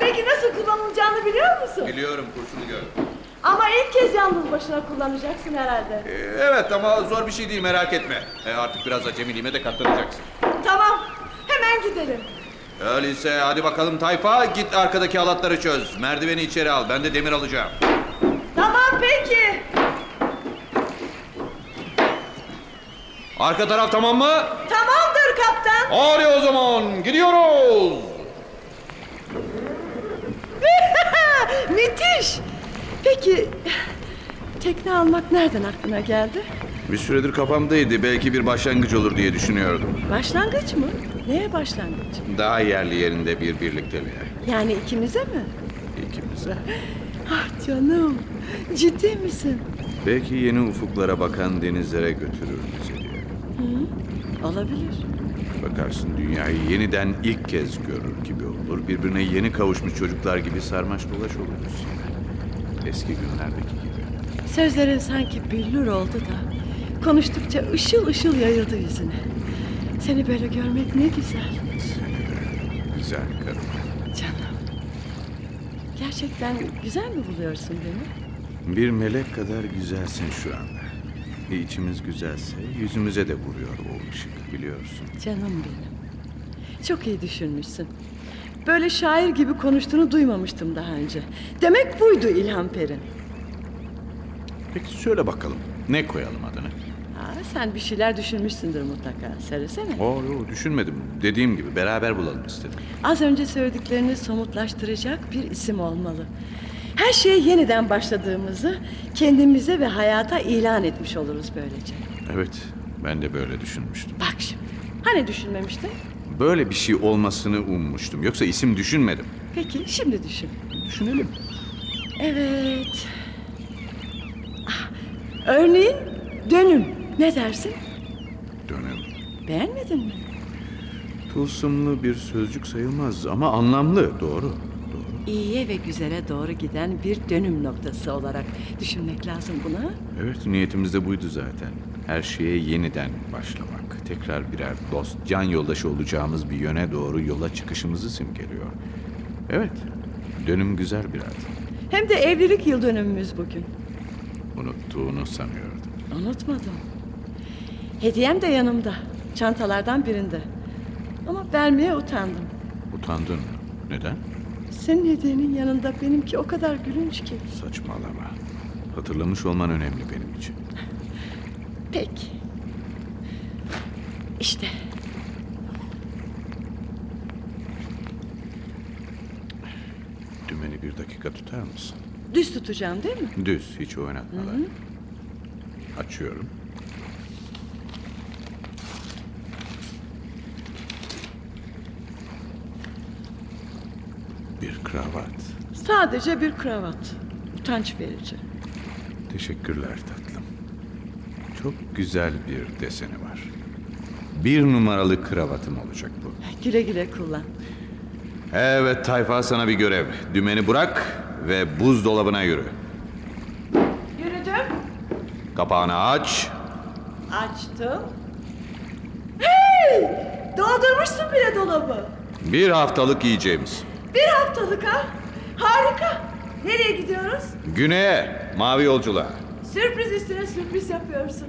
Peki nasıl kullanılacağını biliyor musun? Biliyorum kursunu gör. Ama ilk kez yalnız başına kullanacaksın herhalde. Ee, Evet ama zor bir şey değil merak etme. E, artık biraz acemiliğime de katlanacaksın. Tamam, hemen gidelim. Öyleyse hadi bakalım tayfa git arkadaki halatları çöz. Merdiveni içeri al ben de demir alacağım. Tamam peki. Arka taraf tamam mı? Tamamdır kaptan. Hadi o zaman gidiyoruz. Müthiş. Peki tekne almak nereden aklına geldi? Bir süredir kafamdaydı belki bir başlangıç olur diye düşünüyordum. Başlangıç mı? Neye başlangıç? Daha yerli yerinde bir birlikteliğe. Yani ikimize mi? İkimize. Ah canım. Ciddi misin? Belki yeni ufuklara bakan denizlere götürür bizi diye. Olabilir. Bakarsın dünyayı yeniden ilk kez görür gibi olur. Birbirine yeni kavuşmuş çocuklar gibi sarmaş dolaş oluruz. Eski günlerdeki gibi. Sözlerin sanki billur oldu da konuştukça ışıl ışıl yayıldı yüzüne. Seni böyle görmek ne güzel. Güzel karım. Canım. Gerçekten güzel mi buluyorsun beni? Bir melek kadar güzelsin şu anda. İçimiz güzelse yüzümüze de vuruyor o ışık biliyorsun. Canım benim. Çok iyi düşünmüşsün. Böyle şair gibi konuştuğunu duymamıştım daha önce. Demek buydu İlhan Per'in. Peki söyle bakalım. Ne koyalım adını? Sen bir şeyler düşünmüşsündür mutlaka. Söylesene. Oo, yo, düşünmedim. Dediğim gibi beraber bulalım istedim. Az önce söylediklerini somutlaştıracak bir isim olmalı. Her şeye yeniden başladığımızı kendimize ve hayata ilan etmiş oluruz böylece. Evet, ben de böyle düşünmüştüm. Bak şimdi. Hani düşünmemiştin? Böyle bir şey olmasını ummuştum. Yoksa isim düşünmedim. Peki şimdi düşün. Düşünelim. Evet. Ah, Örneğin dönüm. Ne dersin? Dönem. Beğenmedin mi? Tılsımlı bir sözcük sayılmaz ama anlamlı. Doğru. Doğru. İyiye ve güzele doğru giden bir dönüm noktası olarak düşünmek lazım buna. Evet, niyetimiz de buydu zaten. Her şeye yeniden başlamak. Tekrar birer dost, can yoldaşı olacağımız bir yöne doğru yola çıkışımızı simgeliyor. Evet, dönüm güzel bir ad. Hem de evlilik yıl dönümümüz bugün. Unuttuğunu sanıyordum. Unutmadım. Hediyem de yanımda. Çantalardan birinde. Ama vermeye utandım. Utandın mı? Neden? Senin hediyenin yanında benimki o kadar gülünç ki. Saçmalama. Hatırlamış olman önemli benim için. Peki. İşte. Dümeni bir dakika tutar mısın? Düz tutacağım değil mi? Düz, hiç oynatmadan. Açıyorum. Bir kravat. Sadece bir kravat. Utanç verici. Teşekkürler tatlım. Çok güzel bir deseni var. Bir numaralı kravatım olacak bu. Güle güle kullan. Evet tayfa sana bir görev. Dümeni bırak ve buzdolabına yürü. Yürüdüm. Kapağını aç. Açtım. Hey! Doldurmuşsun bile dolabı. Bir haftalık yiyeceğimiz. Bir haftalık ha. Harika. Nereye gidiyoruz? Güney'e, mavi yolculuğa. Sürpriz üstüne sürpriz yapıyorsun.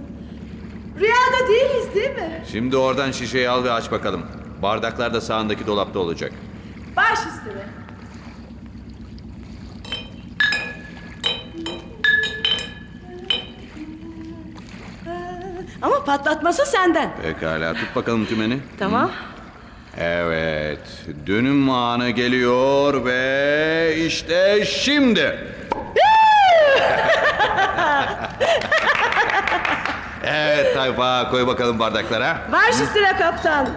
Rüyada değiliz değil mi? Şimdi oradan şişeyi al ve aç bakalım. Bardaklar da sağındaki dolapta olacak. Baş üstüne. Ama patlatması senden. Pekala tut bakalım tümeni. Tamam. Evet, dönüm anı geliyor ve işte şimdi. evet tayfa koy bakalım bardaklara. Baş üstüne kaptan.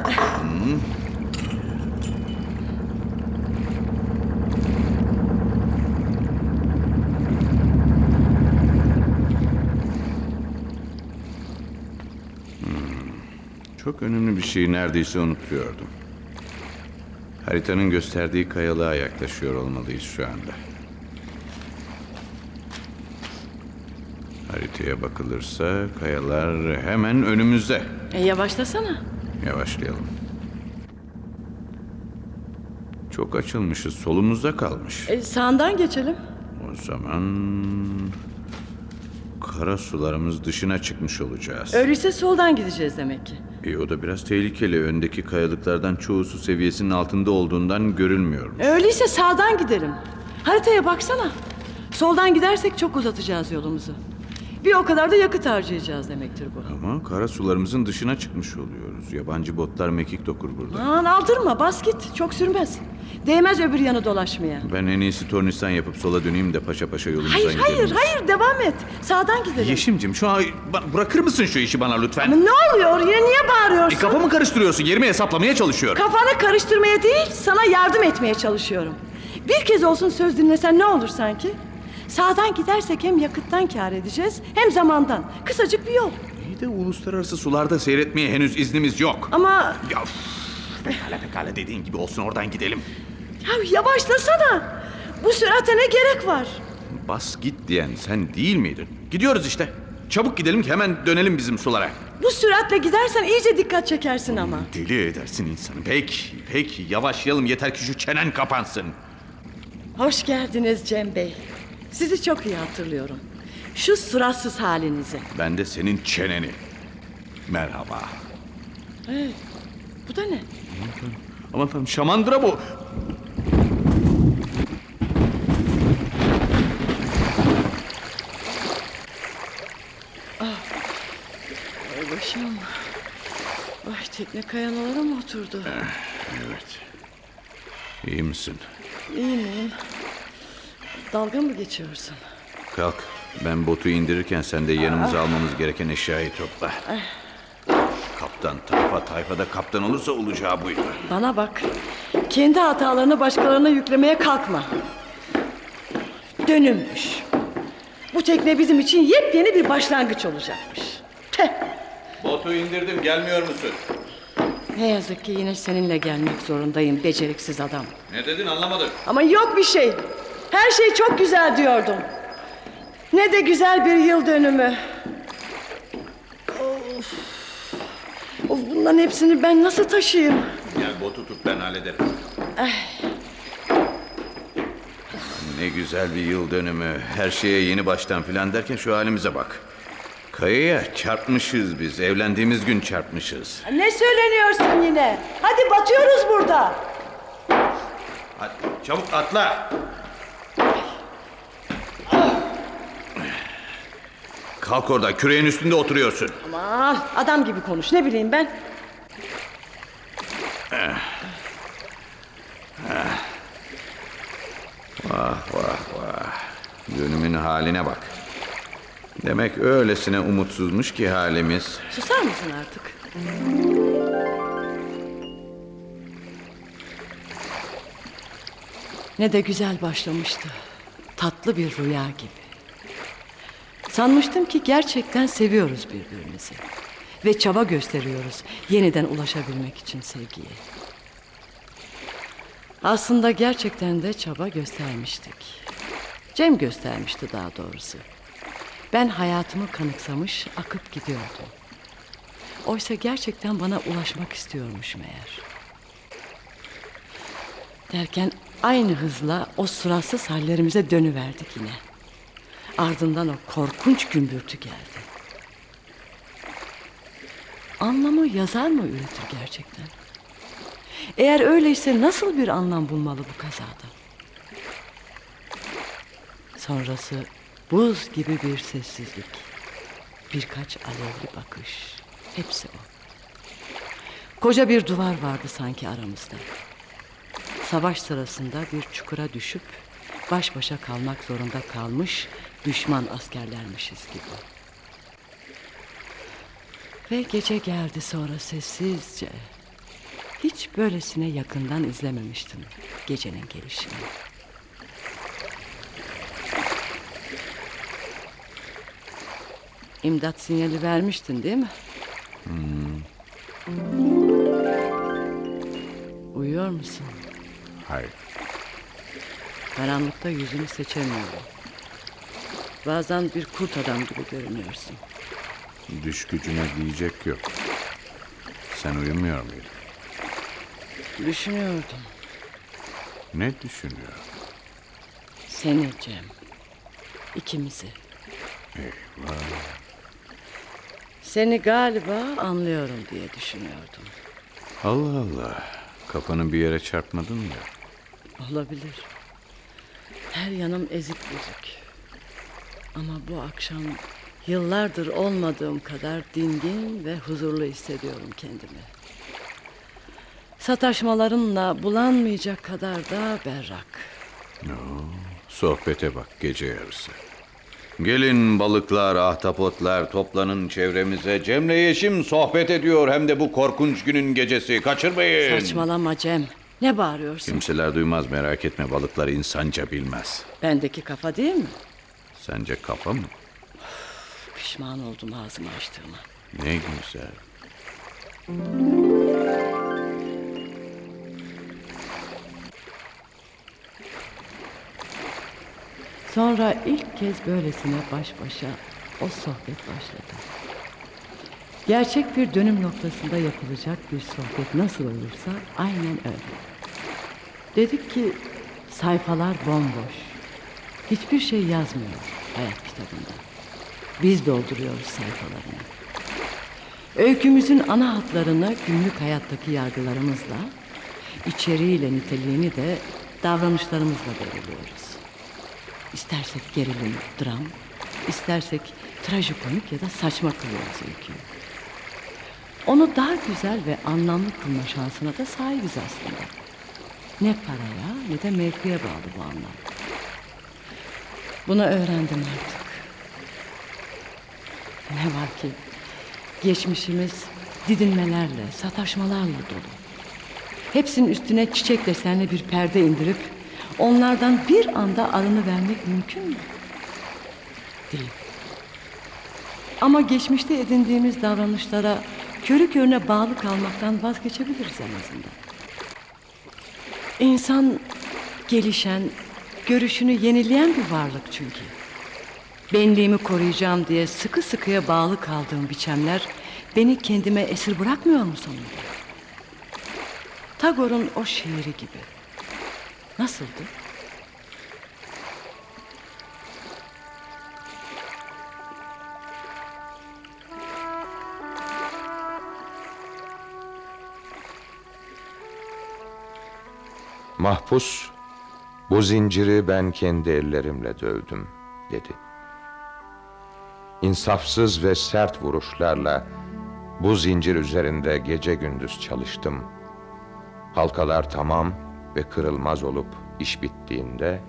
Çok önemli bir şeyi neredeyse unutuyordum. Haritanın gösterdiği kayalığa yaklaşıyor olmalıyız şu anda. Haritaya bakılırsa kayalar hemen önümüzde. E yavaşlasana. Yavaşlayalım. Çok açılmışız, solumuzda kalmış. E, sağından geçelim. O zaman kara sularımız dışına çıkmış olacağız. Öyleyse soldan gideceğiz demek ki. İyi o da biraz tehlikeli. Öndeki kayalıklardan çoğu su seviyesinin altında olduğundan görülmüyor. Öyleyse sağdan gidelim. Haritaya baksana. Soldan gidersek çok uzatacağız yolumuzu. Bir o kadar da yakıt harcayacağız demektir bu. Ama kara sularımızın dışına çıkmış oluyoruz. Yabancı botlar mekik dokur burada. Aman aldırma bas git çok sürmez. Değmez öbür yanı dolaşmaya. Ben en iyisi tornistan yapıp sola döneyim de paşa paşa yolumuza Hayır gidelim. hayır hayır devam et. Sağdan gidelim. Yeşimcim şu an bırakır mısın şu işi bana lütfen? Ama ne oluyor yine niye E, bağırıyorsun? kafamı karıştırıyorsun. Yerimi hesaplamaya çalışıyorum. Kafanı karıştırmaya değil sana yardım etmeye çalışıyorum. Bir kez olsun söz dinlesen ne olur sanki? Sağdan gidersek hem yakıttan kâr edeceğiz hem zamandan. Kısacık bir yol. İyi de uluslararası sularda seyretmeye henüz iznimiz yok. Ama Ya pekala pekala dediğin gibi olsun oradan gidelim. Ya yavaşlasana. Bu sürate ne gerek var? Bas git diyen sen değil miydin? Gidiyoruz işte. Çabuk gidelim ki hemen dönelim bizim sulara. Bu süratle gidersen iyice dikkat çekersin ama. Deli edersin insanı. Peki, peki yavaşlayalım yeter ki şu çenen kapansın. Hoş geldiniz Cem Bey. Sizi çok iyi hatırlıyorum. Şu suratsız halinizi. Ben de senin çeneni. Merhaba. Hey, bu da ne? Aman tanrım şamandıra bu. Ay başım. Ay tekne kayalara mı oturdu? Evet. İyi misin? İyi miyim? Dalga mı geçiyorsun? Kalk. Ben botu indirirken sen de yanımıza almamız gereken eşyayı topla. Kaptan tayfa tayfada kaptan olursa olacağı buydu. Bana bak. Kendi hatalarını başkalarına yüklemeye kalkma. Dönümmüş. Bu tekne bizim için yepyeni bir başlangıç olacakmış. Teh. Botu indirdim gelmiyor musun? Ne yazık ki yine seninle gelmek zorundayım beceriksiz adam. Ne dedin anlamadım. Ama yok bir şey. Her şey çok güzel diyordum. Ne de güzel bir yıl dönümü. Of. Of bunların hepsini ben nasıl taşıyayım? Gel botu tut ben hallederim. Ne güzel bir yıl dönümü. Her şeye yeni baştan filan derken şu halimize bak. Kayaya çarpmışız biz. Evlendiğimiz gün çarpmışız. Ne söyleniyorsun yine? Hadi batıyoruz burada. Hadi çabuk atla. Kalk orada küreğin üstünde oturuyorsun. Aman adam gibi konuş ne bileyim ben. Vah vah vah. Dönümün haline bak. Demek öylesine umutsuzmuş ki halimiz. Susar mısın artık? Ne de güzel başlamıştı. Tatlı bir rüya gibi. Sanmıştım ki gerçekten seviyoruz birbirimizi. Ve çaba gösteriyoruz yeniden ulaşabilmek için sevgiye. Aslında gerçekten de çaba göstermiştik. Cem göstermişti daha doğrusu. Ben hayatımı kanıksamış, akıp gidiyordum. Oysa gerçekten bana ulaşmak istiyormuş meğer. Derken aynı hızla o suratsız hallerimize dönüverdik yine. Ardından o korkunç gümbürtü geldi. Anlamı yazar mı üretir gerçekten? Eğer öyleyse nasıl bir anlam bulmalı bu kazada? Sonrası buz gibi bir sessizlik. Birkaç alevli bakış. Hepsi o. Koca bir duvar vardı sanki aramızda. Savaş sırasında bir çukura düşüp baş başa kalmak zorunda kalmış düşman askerlermişiz gibi. Ve gece geldi sonra sessizce. Hiç böylesine yakından izlememiştim gecenin gelişini. İmdat sinyali vermiştin değil mi? Uyuyor musun? Hayır. Karanlıkta yüzünü seçemiyorum. Bazen bir kurt adam gibi görünüyorsun. Düş gücüne diyecek yok. Sen uyumuyor muydun? Düşünüyordum. Ne düşünüyor? Seni Cem. İkimizi. Eyvah. Seni galiba anlıyorum diye düşünüyordum. Allah Allah. Kafanı bir yere çarpmadın mı? Olabilir. Her yanım ezik büzük. Ama bu akşam yıllardır olmadığım kadar dingin ve huzurlu hissediyorum kendimi. Sataşmalarınla bulanmayacak kadar da berrak. Sohbete bak gece yarısı. Gelin balıklar, ahtapotlar toplanın çevremize. Cem'le Yeşim sohbet ediyor hem de bu korkunç günün gecesi. Kaçırmayın. Saçmalama Cem. Ne bağırıyorsun? Kimseler duymaz merak etme balıklar insanca bilmez. Bendeki kafa değil mi? Sence kafa mı? Pişman oldum ağzımı açtığıma. Ne güzel. Sonra ilk kez böylesine baş başa o sohbet başladı. Gerçek bir dönüm noktasında yapılacak bir sohbet nasıl olursa aynen öyle. Dedik ki sayfalar bomboş. Hiçbir şey yazmıyor hayat kitabında. Biz dolduruyoruz sayfalarını. Öykümüzün ana hatlarını günlük hayattaki yargılarımızla, içeriğiyle niteliğini de davranışlarımızla belirliyoruz. İstersek gerilim, dram, istersek trajikomik ya da saçma kılıyoruz öyküyü. Onu daha güzel ve anlamlı kılma şansına da sahibiz aslında. Ne paraya ne de mevkiye bağlı bu anlam. Bunu öğrendim artık. Ne var ki geçmişimiz didinmelerle, sataşmalarla dolu. Hepsinin üstüne çiçek desenli bir perde indirip onlardan bir anda arını vermek mümkün mü? Değil. Ama geçmişte edindiğimiz davranışlara körü körüne bağlı kalmaktan vazgeçebiliriz en azından. İnsan gelişen, görüşünü yenileyen bir varlık çünkü. Benliğimi koruyacağım diye sıkı sıkıya bağlı kaldığım biçemler beni kendime esir bırakmıyor mu sonunda? Tagore'un o şiiri gibi. Nasıldı? Mahpus, bu zinciri ben kendi ellerimle dövdüm, dedi. İnsafsız ve sert vuruşlarla bu zincir üzerinde gece gündüz çalıştım. Halkalar tamam ve kırılmaz olup iş bittiğinde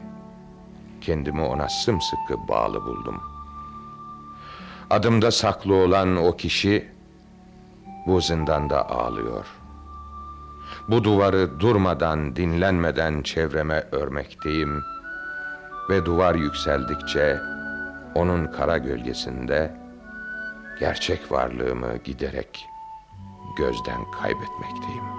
kendimi ona sımsıkı bağlı buldum. Adımda saklı olan o kişi bu zindanda ağlıyor. Bu duvarı durmadan, dinlenmeden çevreme örmekteyim ve duvar yükseldikçe onun kara gölgesinde gerçek varlığımı giderek gözden kaybetmekteyim.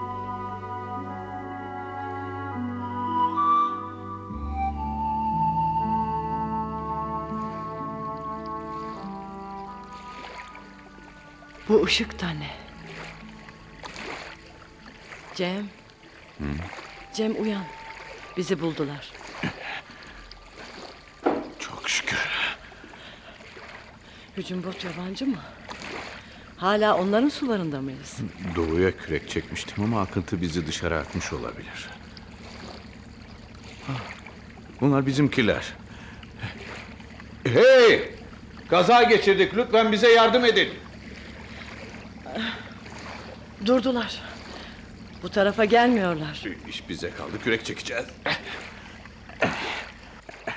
Bu ışık da ne? Cem. Cem uyan. Bizi buldular. Çok şükür. Hücum bot yabancı mı? Hala onların sularında mıyız? Doğuya kürek çekmiştim ama akıntı bizi dışarı atmış olabilir. Ah, Bunlar bizimkiler. Hey! Kaza geçirdik. Lütfen bize yardım edin. Durdular. Bu tarafa gelmiyorlar. İş bize kaldı. Kürek çekeceğiz.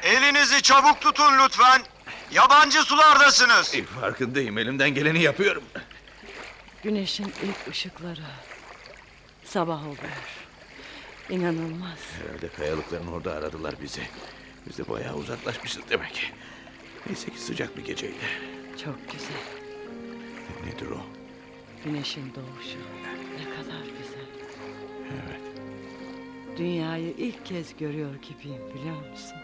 Elinizi çabuk tutun lütfen. Yabancı sulardasınız. Farkındayım. Elimden geleni yapıyorum. Güneşin ilk ışıkları. Sabah oluyor. İnanılmaz. Herhalde kayalıkların orada aradılar bizi. Biz de bayağı uzaklaşmışız demek. Neyse ki sıcak bir geceydi. Çok güzel. Nedir o? Güneşin doğuşu. Ne kadar güzel. Evet. Dünyayı ilk kez görüyor gibiyim biliyor musun?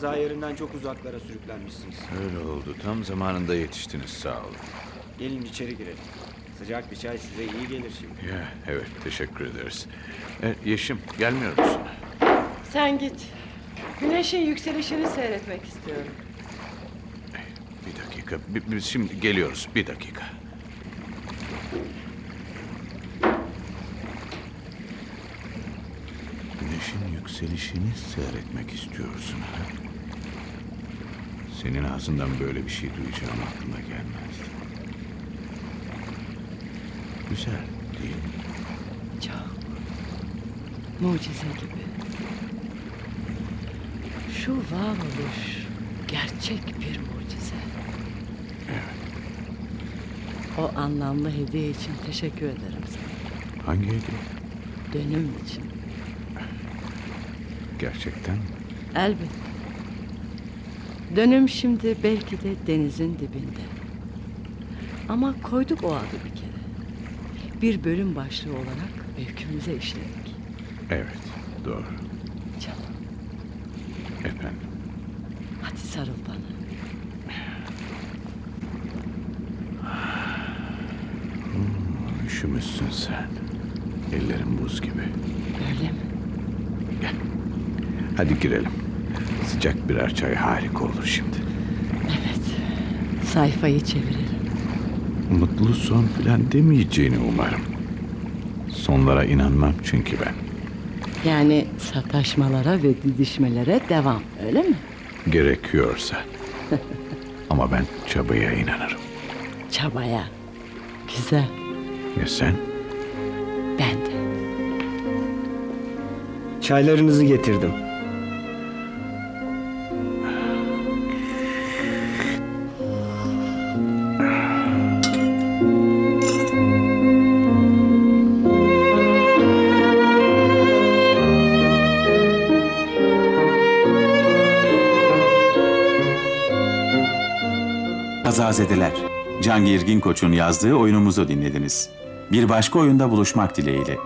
Kaza yerinden çok uzaklara sürüklenmişsiniz. Öyle oldu. Tam zamanında yetiştiniz. Sağ olun. Gelin içeri girelim. Sıcak bir çay size iyi gelir şimdi. Ya, evet teşekkür ederiz. E, Yeşim gelmiyor musun? Sen git. Güneşin yükselişini seyretmek istiyorum. Bir dakika. bi- Biz şimdi geliyoruz. Bir dakika. Güneşin yükselişini seyretmek istiyorsun ha? Senin ağzından böyle bir şey duyacağım aklıma gelmezdi. Güzel değil mi? Çok. Mucize gibi. Şu varoluş gerçek bir mucize. O anlamlı hediye için teşekkür ederim sana. Hangi hediye? Dönüm için. Gerçekten mi? Elbette. Dönüm şimdi belki de denizin dibinde. Ama koyduk o adı bir kere. Bir bölüm başlığı olarak öykümüze işledik. Evet, doğru. Canım. Efendim. Hadi sarıl bana. Üşümüşsün sen. Ellerin buz gibi. Öyle mi? Hadi girelim. Sıcak birer çay harika olur şimdi. Evet. Sayfayı çevirelim. Mutlu son filan demeyeceğini umarım. Sonlara inanmam çünkü ben. Yani sataşmalara ve didişmelere devam öyle mi? Gerekiyorsa. Ama ben çabaya inanırım. Çabaya. Güzel. Ya sen? Ben de. Çaylarınızı getirdim. Kazazedeler. Cangir Ginkoç'un yazdığı oyunumuzu dinlediniz. Bir başka oyunda buluşmak dileğiyle.